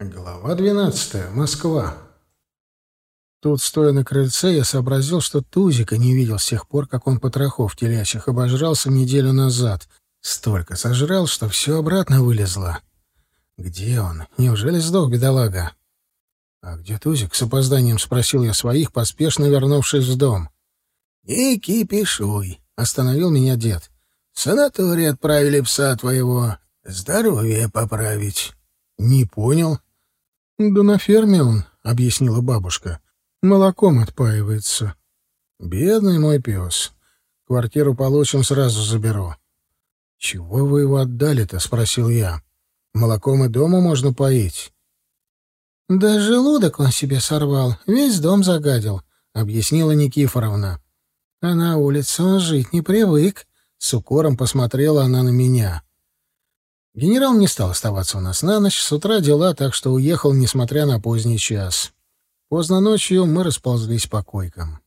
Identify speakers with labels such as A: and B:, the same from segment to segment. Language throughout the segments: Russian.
A: Глава двенадцатая. Москва. Тут, стоя на крыльце, я сообразил, что Тузика не видел с тех пор, как он потрохов телячьих обожрался неделю назад. Столько сожрал, что все обратно вылезло. Где он? Неужели сдох, бедолага? А где Тузик? С опозданием спросил я своих, поспешно вернувшись в дом. «Не кипишуй», — остановил меня дед. «В санаторий отправили пса твоего. Здоровье поправить». «Не понял», «Да на ферме он», — объяснила бабушка. «Молоком отпаивается». «Бедный мой пес. Квартиру получим, сразу заберу». «Чего вы его отдали-то?» — спросил я. «Молоком и дома можно поить». «Да желудок он себе сорвал, весь дом загадил», — объяснила Никифоровна. «А на улице он жить не привык», — с укором посмотрела она на меня. Генерал не стал оставаться у нас на ночь, с утра дела, так что уехал, несмотря на поздний час. Поздно ночью мы расползлись по койкам.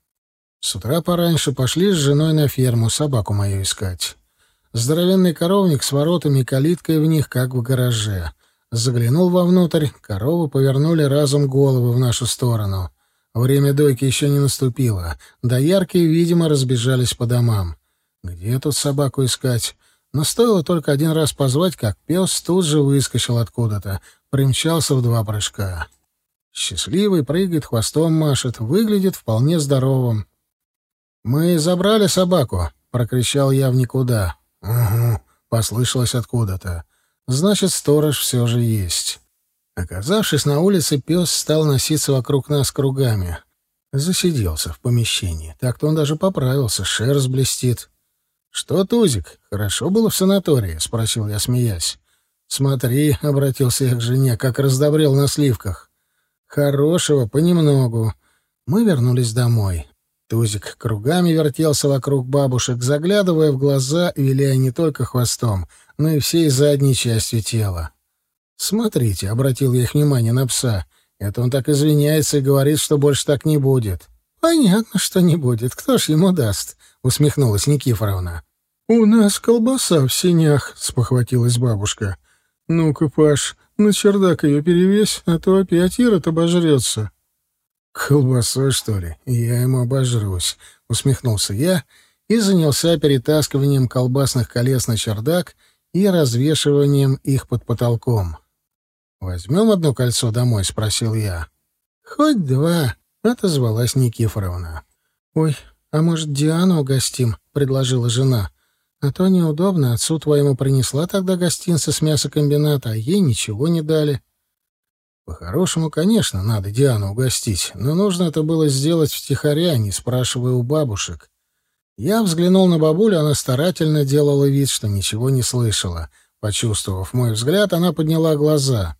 A: С утра пораньше пошли с женой на ферму собаку мою искать. Здоровенный коровник с воротами и калиткой в них, как в гараже. Заглянул вовнутрь, коровы повернули разом головы в нашу сторону. Время дойки еще не наступило. Доярки, видимо, разбежались по домам. Где тут собаку искать? Но стоило только один раз позвать, как пес тут же выскочил откуда-то, примчался в два прыжка. Счастливый, прыгает, хвостом машет, выглядит вполне здоровым. «Мы забрали собаку», — прокричал я в никуда. «Угу», — послышалось откуда-то. «Значит, сторож все же есть». Оказавшись на улице, пес стал носиться вокруг нас кругами. Засиделся в помещении. Так-то он даже поправился, шерсть блестит. «Что, Тузик, хорошо было в санатории?» — спросил я, смеясь. «Смотри», — обратился я к жене, — «как раздобрел на сливках». «Хорошего понемногу». Мы вернулись домой. Тузик кругами вертелся вокруг бабушек, заглядывая в глаза и виляя не только хвостом, но и всей задней частью тела. «Смотрите», — обратил я их внимание на пса, — «это он так извиняется и говорит, что больше так не будет». «Понятно, что не будет. Кто ж ему даст?» — усмехнулась Никифоровна. «У нас колбаса в синях», — спохватилась бабушка. «Ну-ка, Паш, на чердак ее перевесь, а то опять Ирод обожрется». «Колбасой, что ли? Я ему обожрусь», — усмехнулся я и занялся перетаскиванием колбасных колес на чердак и развешиванием их под потолком. «Возьмем одно кольцо домой?» — спросил я. «Хоть два», — отозвалась Никифоровна. «Ой, «А может, Диану угостим?» — предложила жена. «А то неудобно. Отцу твоему принесла тогда гостинцы с мясокомбината, а ей ничего не дали». По-хорошему, конечно, надо Диану угостить, но нужно это было сделать втихаря, не спрашивая у бабушек. Я взглянул на бабулю, она старательно делала вид, что ничего не слышала. Почувствовав мой взгляд, она подняла глаза.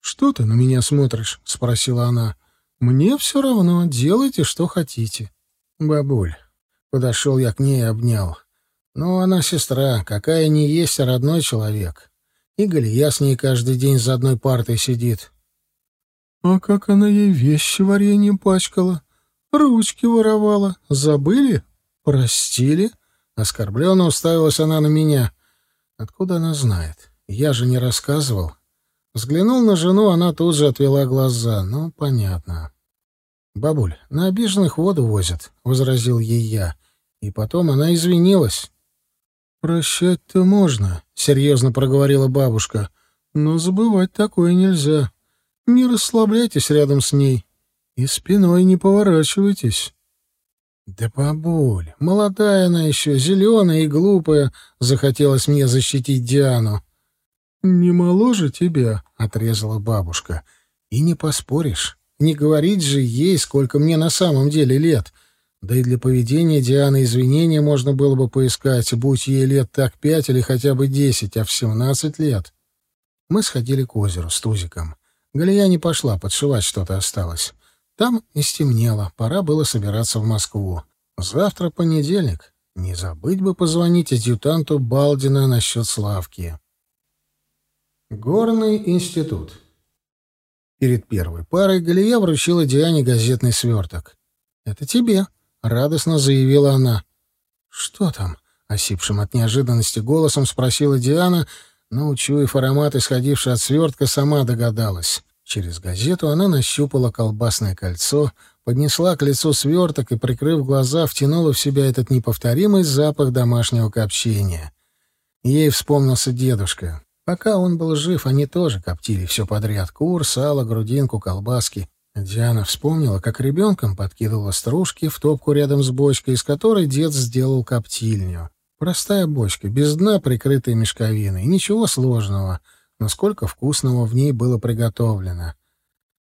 A: «Что ты на меня смотришь?» — спросила она. «Мне все равно. Делайте, что хотите». «Бабуль». Подошел я к ней и обнял. «Ну, она сестра, какая не есть, а родной человек. И Галия с ней каждый день за одной партой сидит». «А как она ей вещи вареньем пачкала? Ручки воровала. Забыли? Простили?» Оскорбленно уставилась она на меня. «Откуда она знает? Я же не рассказывал». Взглянул на жену, она тут же отвела глаза. «Ну, понятно». «Бабуль, на обиженных воду возят», — возразил ей я. И потом она извинилась. «Прощать-то можно», — серьезно проговорила бабушка. «Но забывать такое нельзя. Не расслабляйтесь рядом с ней и спиной не поворачивайтесь». «Да, бабуль, молодая она еще, зеленая и глупая», — захотелось мне защитить Диану. «Не моложе тебя», — отрезала бабушка. «И не поспоришь. Не говорить же ей, сколько мне на самом деле лет. Да и для поведения Дианы извинения можно было бы поискать, будь ей лет так пять или хотя бы десять, а в семнадцать лет. Мы сходили к озеру с Тузиком. Галия не пошла, подшивать что-то осталось. Там и стемнело, пора было собираться в Москву. Завтра понедельник. Не забыть бы позвонить адъютанту Балдина насчет Славки. Горный институт. Перед первой парой Галия вручила Диане газетный сверток. «Это тебе», — радостно заявила она. «Что там?» — осипшим от неожиданности голосом спросила Диана, но, учуяв аромат, исходивший от свертка, сама догадалась. Через газету она нащупала колбасное кольцо, поднесла к лицу сверток и, прикрыв глаза, втянула в себя этот неповторимый запах домашнего копчения. Ей вспомнился дедушка. Пока он был жив, они тоже коптили все подряд — кур, сало, грудинку, колбаски. Диана вспомнила, как ребенком подкидывала стружки в топку рядом с бочкой, из которой дед сделал коптильню. Простая бочка, без дна, прикрытая мешковиной. Ничего сложного, но сколько вкусного в ней было приготовлено.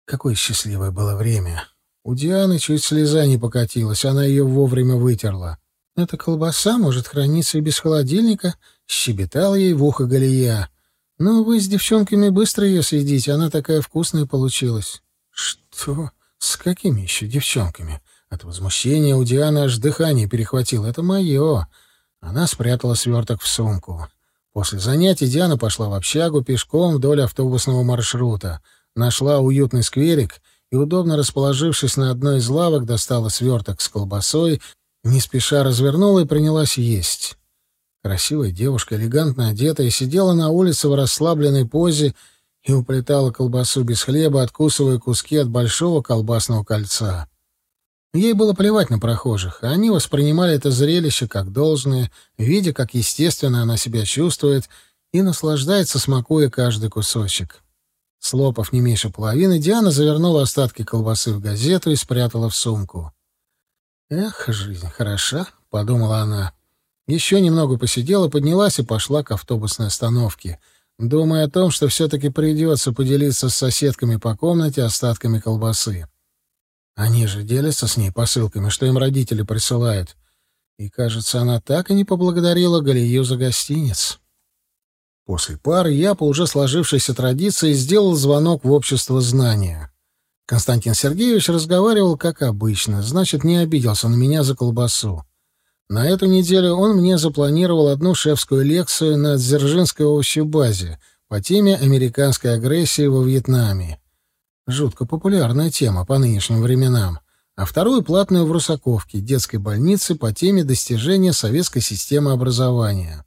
A: Какое счастливое было время. У Дианы чуть слеза не покатилась, она ее вовремя вытерла. «Эта колбаса может храниться и без холодильника», — щебетал ей в ухо Галия. «Но вы с девчонками быстро ее съедите, она такая вкусная получилась». «Что? С какими еще девчонками?» От возмущения у Дианы аж дыхание перехватило. «Это мое!» Она спрятала сверток в сумку. После занятий Диана пошла в общагу пешком вдоль автобусного маршрута. Нашла уютный скверик и, удобно расположившись на одной из лавок, достала сверток с колбасой, не спеша развернула и принялась есть. Красивая девушка, элегантно одетая, сидела на улице в расслабленной позе и уплетала колбасу без хлеба, откусывая куски от большого колбасного кольца. Ей было плевать на прохожих, а они воспринимали это зрелище как должное, видя, как естественно она себя чувствует, и наслаждается, смакуя каждый кусочек. Слопав не меньше половины, Диана завернула остатки колбасы в газету и спрятала в сумку. «Эх, жизнь хороша», — подумала она. Еще немного посидела, поднялась и пошла к автобусной остановке — думая о том, что все-таки придется поделиться с соседками по комнате остатками колбасы. Они же делятся с ней посылками, что им родители присылают. И, кажется, она так и не поблагодарила Галию за гостиниц. После пары я, по уже сложившейся традиции, сделал звонок в общество знания. Константин Сергеевич разговаривал как обычно, значит, не обиделся на меня за колбасу. На эту неделю он мне запланировал одну шефскую лекцию на Дзержинской овощебазе по теме американской агрессии во Вьетнаме. Жутко популярная тема по нынешним временам. А вторую платную в Русаковке, детской больнице по теме достижения советской системы образования.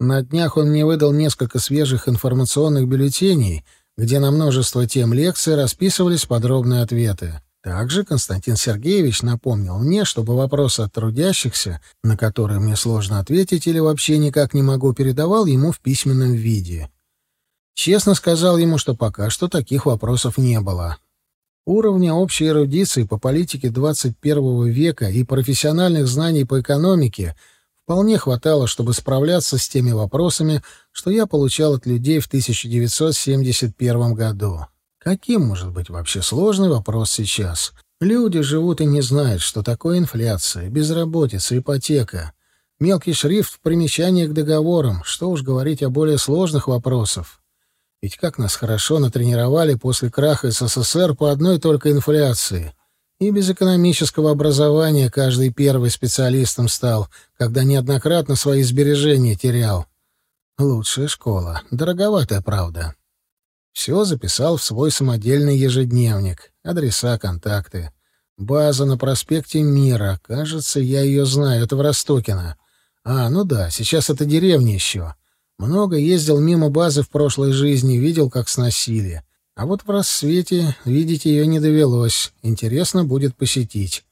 A: На днях он мне выдал несколько свежих информационных бюллетеней, где на множество тем лекций расписывались подробные ответы. Также Константин Сергеевич напомнил мне, чтобы вопросы от трудящихся, на которые мне сложно ответить или вообще никак не могу, передавал ему в письменном виде. Честно сказал ему, что пока что таких вопросов не было. Уровня общей эрудиции по политике 21 века и профессиональных знаний по экономике вполне хватало, чтобы справляться с теми вопросами, что я получал от людей в 1971 году. Каким может быть вообще сложный вопрос сейчас? Люди живут и не знают, что такое инфляция, безработица, ипотека. Мелкий шрифт в примечании к договорам, что уж говорить о более сложных вопросах. Ведь как нас хорошо натренировали после краха СССР по одной только инфляции. И без экономического образования каждый первый специалистом стал, когда неоднократно свои сбережения терял. Лучшая школа. Дороговатая, правда. Все записал в свой самодельный ежедневник. Адреса, контакты. База на проспекте Мира. Кажется, я ее знаю. Это в Ростокино. А, ну да, сейчас это деревня еще. Много ездил мимо базы в прошлой жизни, видел, как сносили. А вот в рассвете видеть ее не довелось. Интересно будет посетить.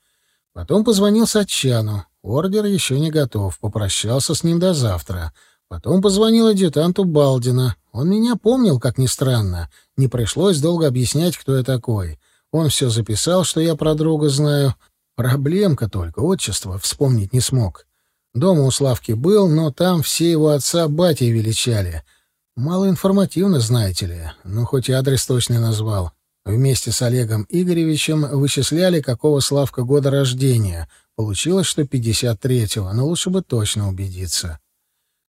A: Потом позвонил Сатчану. Ордер еще не готов. Попрощался с ним до завтра. Потом позвонил адъютанту Балдина. Он меня помнил, как ни странно. Не пришлось долго объяснять, кто я такой. Он все записал, что я про друга знаю. Проблемка только, отчество вспомнить не смог. Дома у Славки был, но там все его отца батей величали. Мало информативно, знаете ли, но хоть и адрес точно назвал. Вместе с Олегом Игоревичем вычисляли, какого Славка года рождения. Получилось, что 53-го, но лучше бы точно убедиться.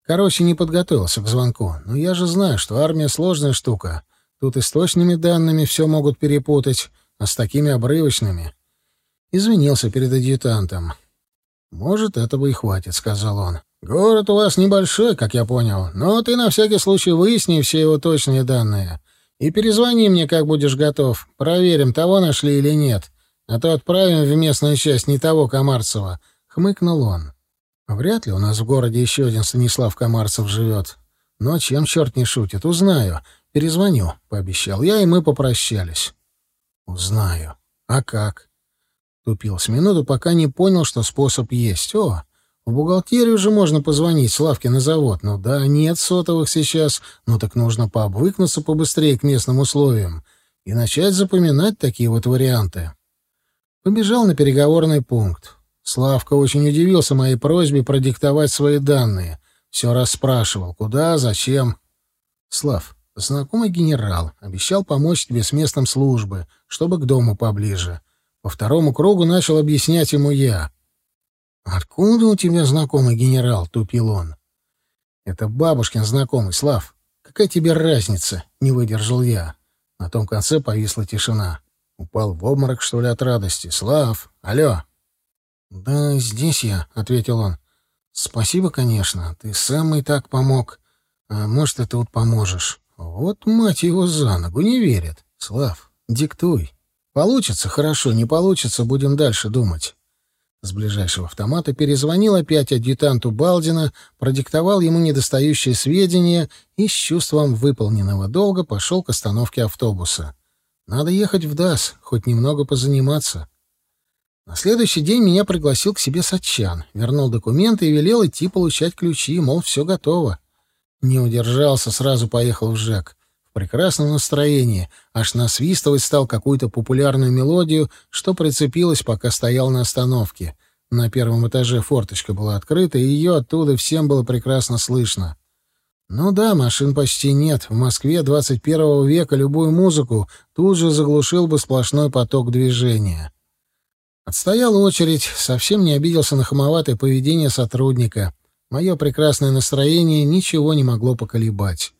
A: Короче, не подготовился к звонку. Но я же знаю, что армия сложная штука. Тут и с точными данными все могут перепутать, а с такими обрывочными. Извинился перед адъютантом. «Может, этого и хватит», — сказал он. «Город у вас небольшой, как я понял, но ты на всякий случай выясни все его точные данные. И перезвони мне, как будешь готов. Проверим, того нашли или нет. А то отправим в местную часть не того Комарцева», — хмыкнул он. Вряд ли у нас в городе еще один Станислав Комарцев живет. Но чем черт не шутит, узнаю. «Перезвоню», — пообещал я, и мы попрощались. «Узнаю. А как?» Тупил с минуту, пока не понял, что способ есть. «О, в бухгалтерию же можно позвонить Славке на завод. Ну да, нет сотовых сейчас, ну так нужно пообвыкнуться побыстрее к местным условиям и начать запоминать такие вот варианты». Побежал на переговорный пункт. Славка очень удивился моей просьбе продиктовать свои данные. Все расспрашивал, куда, зачем. «Слав, знакомый генерал обещал помочь тебе с местом службы, чтобы к дому поближе. По второму кругу начал объяснять ему я. «Откуда у тебя знакомый генерал?» — тупил он. «Это бабушкин знакомый, Слав. Какая тебе разница?» — не выдержал я. На том конце повисла тишина. Упал в обморок, что ли, от радости. «Слав! Алло!» «Да здесь я», — ответил он. «Спасибо, конечно. Ты сам и так помог. А может, ты тут поможешь». «Вот мать его за ногу, не верит. Слав, диктуй». Получится хорошо, не получится, будем дальше думать. С ближайшего автомата перезвонил опять адъютанту Балдина, продиктовал ему недостающие сведения и с чувством выполненного долга пошел к остановке автобуса. Надо ехать в ДАС, хоть немного позаниматься. На следующий день меня пригласил к себе Сатчан, вернул документы и велел идти получать ключи, мол, все готово. Не удержался, сразу поехал в ЖЭК в прекрасном настроении, аж насвистывать стал какую-то популярную мелодию, что прицепилось, пока стоял на остановке. На первом этаже форточка была открыта, и ее оттуда всем было прекрасно слышно. Ну да, машин почти нет. В Москве 21 века любую музыку тут же заглушил бы сплошной поток движения. Отстоял очередь, совсем не обиделся на хамоватое поведение сотрудника. Мое прекрасное настроение ничего не могло поколебать.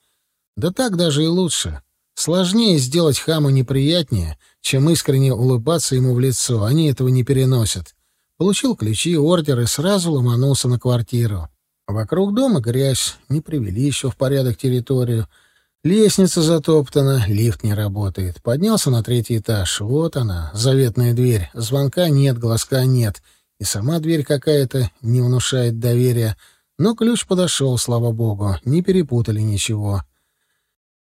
A: Да так даже и лучше. Сложнее сделать хаму неприятнее, чем искренне улыбаться ему в лицо. Они этого не переносят. Получил ключи, ордер и сразу ломанулся на квартиру. Вокруг дома грязь, не привели еще в порядок территорию. Лестница затоптана, лифт не работает. Поднялся на третий этаж. Вот она, заветная дверь. Звонка нет, глазка нет. И сама дверь какая-то не внушает доверия. Но ключ подошел, слава богу. Не перепутали ничего.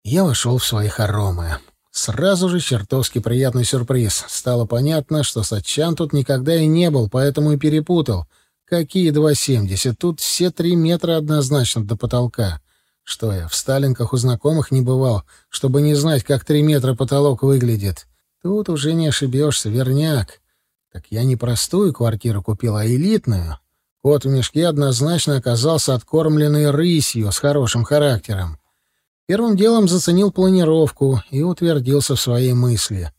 A: Я вошел в свои хоромы. Сразу же чертовски приятный сюрприз. Стало понятно, что Сатчан тут никогда и не был, поэтому и перепутал. Какие 2,70? Тут все три метра однозначно до потолка. Что я, в Сталинках у знакомых не бывал, чтобы не знать, как три метра потолок выглядит. Тут уже не ошибешься, верняк. Так я не простую квартиру купил, а элитную. Кот в мешке однозначно оказался откормленной рысью с хорошим характером. Первым делом заценил планировку и утвердился в своей мысли.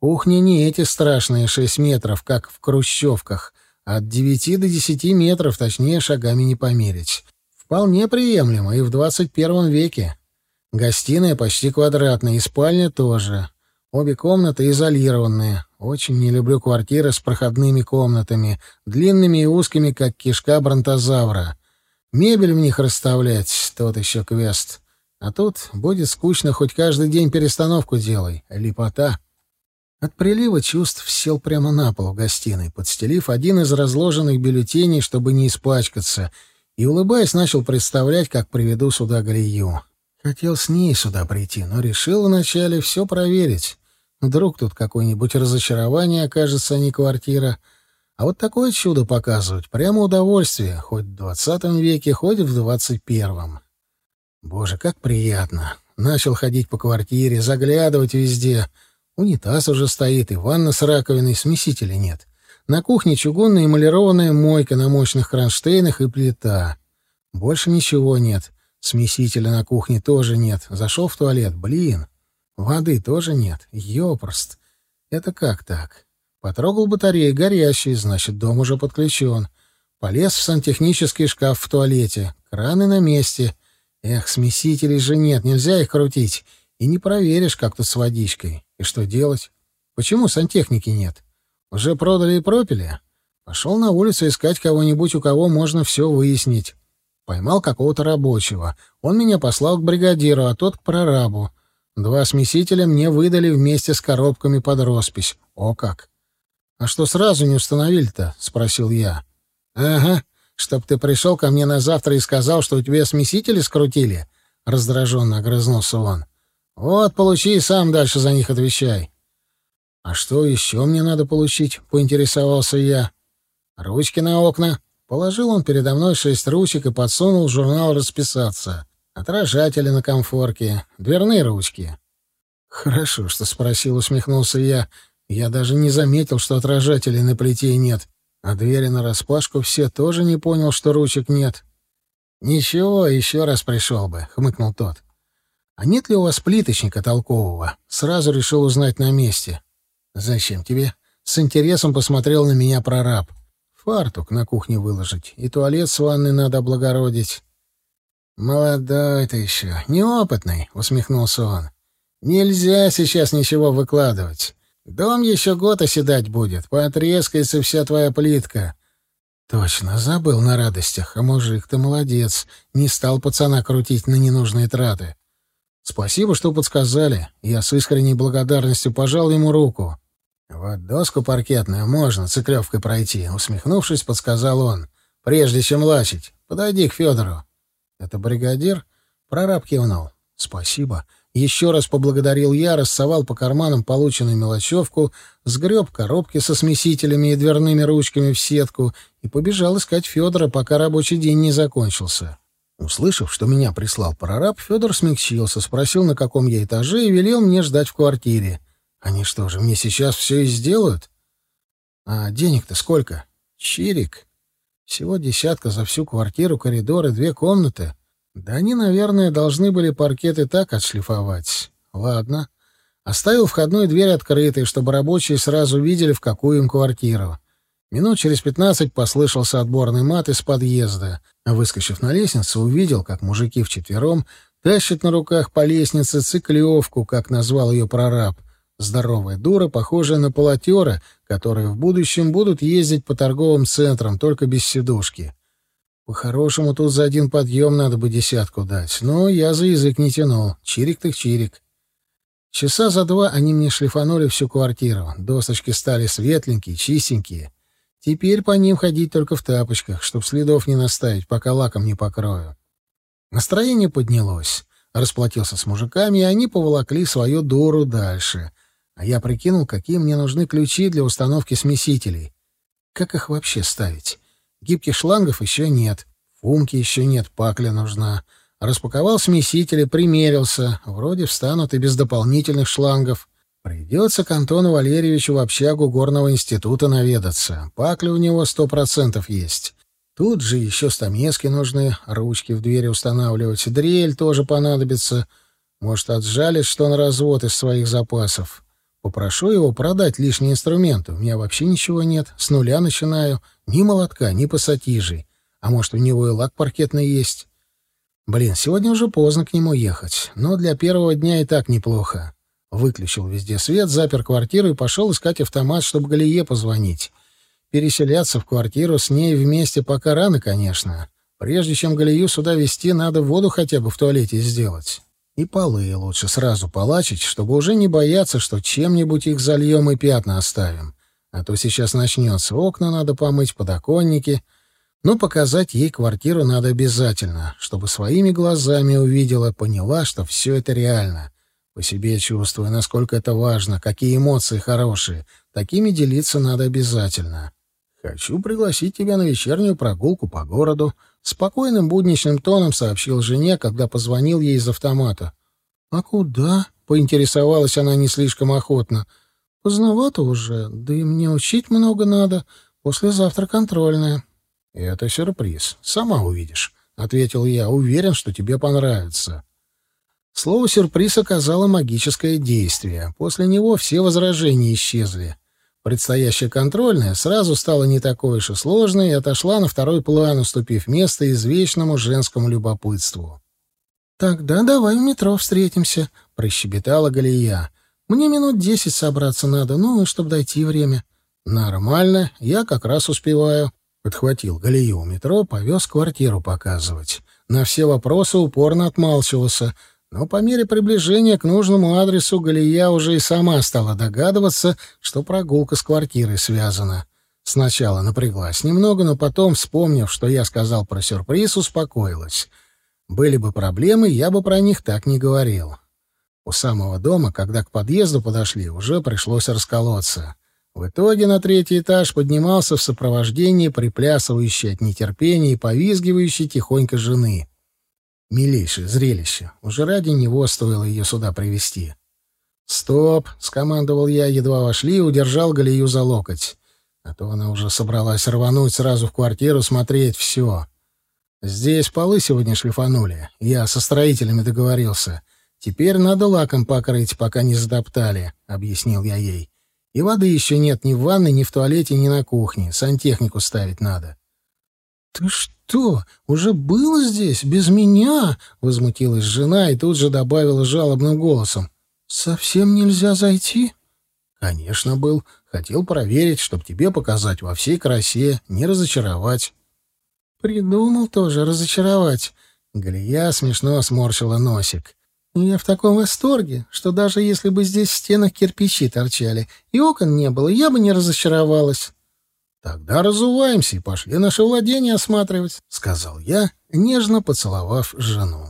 A: Кухня не эти страшные шесть метров, как в хрущевках. От девяти до десяти метров, точнее, шагами не померить. Вполне приемлемо и в двадцать первом веке. Гостиная почти квадратная, и спальня тоже. Обе комнаты изолированные. Очень не люблю квартиры с проходными комнатами, длинными и узкими, как кишка бронтозавра. Мебель в них расставлять — тот еще квест. А тут будет скучно, хоть каждый день перестановку делай. Лепота. От прилива чувств сел прямо на пол в гостиной, подстелив один из разложенных бюллетеней, чтобы не испачкаться, и, улыбаясь, начал представлять, как приведу сюда Галию. Хотел с ней сюда прийти, но решил вначале все проверить. Вдруг тут какое-нибудь разочарование окажется, а не квартира. А вот такое чудо показывать — прямо удовольствие, хоть в двадцатом веке, хоть в двадцать первом. Боже, как приятно. Начал ходить по квартире, заглядывать везде. Унитаз уже стоит, и ванна с раковиной, смесителя нет. На кухне чугунная эмалированная мойка на мощных кронштейнах и плита. Больше ничего нет. Смесителя на кухне тоже нет. Зашел в туалет. Блин. Воды тоже нет. Ёпрост. Это как так? Потрогал батареи горящие, значит, дом уже подключен. Полез в сантехнический шкаф в туалете. Краны на месте. Эх, смесителей же нет, нельзя их крутить. И не проверишь, как тут с водичкой. И что делать? Почему сантехники нет? Уже продали и пропили? Пошел на улицу искать кого-нибудь, у кого можно все выяснить. Поймал какого-то рабочего. Он меня послал к бригадиру, а тот к прорабу. Два смесителя мне выдали вместе с коробками под роспись. О как! «А что сразу не установили-то?» — спросил я. «Ага, чтоб ты пришел ко мне на завтра и сказал, что у тебя смесители скрутили?» — раздраженно огрызнулся он. Вот, получи и сам дальше за них отвечай. А что еще мне надо получить? Поинтересовался я. Ручки на окна. Положил он передо мной шесть ручек и подсунул журнал расписаться. Отражатели на комфорке, дверные ручки. Хорошо, что спросил, усмехнулся я. Я даже не заметил, что отражателей на плите нет. А двери нараспашку все тоже не понял, что ручек нет. «Ничего, еще раз пришел бы», — хмыкнул тот. «А нет ли у вас плиточника толкового?» Сразу решил узнать на месте. «Зачем тебе?» С интересом посмотрел на меня прораб. «Фартук на кухне выложить, и туалет с ванной надо облагородить». «Молодой ты еще, неопытный», — усмехнулся он. «Нельзя сейчас ничего выкладывать. Дом еще год оседать будет, потрескается вся твоя плитка. Точно, забыл на радостях. А мужик ты молодец. Не стал пацана крутить на ненужные траты. Спасибо, что подсказали. Я с искренней благодарностью пожал ему руку. Вот доску паркетную можно циклевкой пройти, усмехнувшись, подсказал он. Прежде чем лачить, подойди к Федору. Это бригадир? Прораб кивнул. Спасибо. Еще раз поблагодарил я, рассовал по карманам полученную мелочевку, сгреб коробки со смесителями и дверными ручками в сетку и побежал искать Федора, пока рабочий день не закончился. Услышав, что меня прислал прораб, Федор смягчился, спросил, на каком я этаже, и велел мне ждать в квартире. Они что же, мне сейчас все и сделают? А денег-то сколько? Чирик. Всего десятка за всю квартиру, коридор и две комнаты. Да они, наверное, должны были паркеты так отшлифовать. Ладно. Оставил входную дверь открытой, чтобы рабочие сразу видели, в какую им квартиру. Минут через пятнадцать послышался отборный мат из подъезда. А выскочив на лестницу, увидел, как мужики вчетвером тащат на руках по лестнице циклевку, как назвал ее прораб. Здоровая дура, похожая на полотера, которые в будущем будут ездить по торговым центрам, только без сидушки. По-хорошему, тут за один подъем надо бы десятку дать. Но я за язык не тянул. Чирик так чирик. Часа за два они мне шлифанули всю квартиру. Досочки стали светленькие, чистенькие. Теперь по ним ходить только в тапочках, чтоб следов не наставить, пока лаком не покрою. Настроение поднялось. Расплатился с мужиками, и они поволокли свою дуру дальше. А я прикинул, какие мне нужны ключи для установки смесителей. Как их вообще ставить? Гибких шлангов еще нет. Фумки еще нет, пакля нужна. Распаковал смесители, примерился. Вроде встанут и без дополнительных шлангов. Придется к Антону Валерьевичу в общагу горного института наведаться. Пакля у него сто процентов есть. Тут же еще стамески нужны, ручки в двери устанавливать. Дрель тоже понадобится. Может, отжалит что на развод из своих запасов. Попрошу его продать лишние инструменты. У меня вообще ничего нет. С нуля начинаю. Ни молотка, ни пассатижей. А может, у него и лак паркетный есть. Блин, сегодня уже поздно к нему ехать. Но для первого дня и так неплохо. Выключил везде свет, запер квартиру и пошел искать автомат, чтобы Галие позвонить. Переселяться в квартиру с ней вместе пока рано, конечно. Прежде чем Галию сюда везти, надо воду хотя бы в туалете сделать. И полы лучше сразу полачить, чтобы уже не бояться, что чем-нибудь их зальем и пятна оставим. А то сейчас начнется. Окна надо помыть, подоконники. Но показать ей квартиру надо обязательно, чтобы своими глазами увидела, поняла, что все это реально. По себе чувствую, насколько это важно, какие эмоции хорошие. Такими делиться надо обязательно. Хочу пригласить тебя на вечернюю прогулку по городу. Спокойным будничным тоном сообщил жене, когда позвонил ей из автомата. «А куда?» — поинтересовалась она не слишком охотно. «Поздновато уже, да и мне учить много надо. Послезавтра контрольная». «Это сюрприз. Сама увидишь», — ответил я. «Уверен, что тебе понравится». Слово «сюрприз» оказало магическое действие. После него все возражения исчезли. Предстоящая контрольная сразу стала не такой уж и сложной и отошла на второй план, уступив место извечному женскому любопытству. «Тогда давай в метро встретимся», — прощебетала Галия. «Мне минут десять собраться надо, ну, и чтобы дойти время». «Нормально, я как раз успеваю», — подхватил Галию у метро, повез квартиру показывать. На все вопросы упорно отмалчивался — но по мере приближения к нужному адресу Галия уже и сама стала догадываться, что прогулка с квартирой связана. Сначала напряглась немного, но потом, вспомнив, что я сказал про сюрприз, успокоилась. Были бы проблемы, я бы про них так не говорил. У самого дома, когда к подъезду подошли, уже пришлось расколоться. В итоге на третий этаж поднимался в сопровождении приплясывающей от нетерпения и повизгивающей тихонько жены. Милейшее зрелище. Уже ради него стоило ее сюда привести. «Стоп!» — скомандовал я, едва вошли и удержал Галию за локоть. А то она уже собралась рвануть сразу в квартиру смотреть все. Здесь полы сегодня шлифанули. Я со строителями договорился. Теперь надо лаком покрыть, пока не затоптали, — объяснил я ей. И воды еще нет ни в ванной, ни в туалете, ни на кухне. Сантехнику ставить надо. — Ты что, уже было здесь, без меня? — возмутилась жена и тут же добавила жалобным голосом. — Совсем нельзя зайти? — Конечно, был. Хотел проверить, чтоб тебе показать во всей красе, не разочаровать. — Придумал тоже разочаровать. Галия смешно сморщила носик. Я в таком восторге, что даже если бы здесь в стенах кирпичи торчали и окон не было, я бы не разочаровалась. «Тогда разуваемся и пошли наше владение осматривать», — сказал я, нежно поцеловав жену.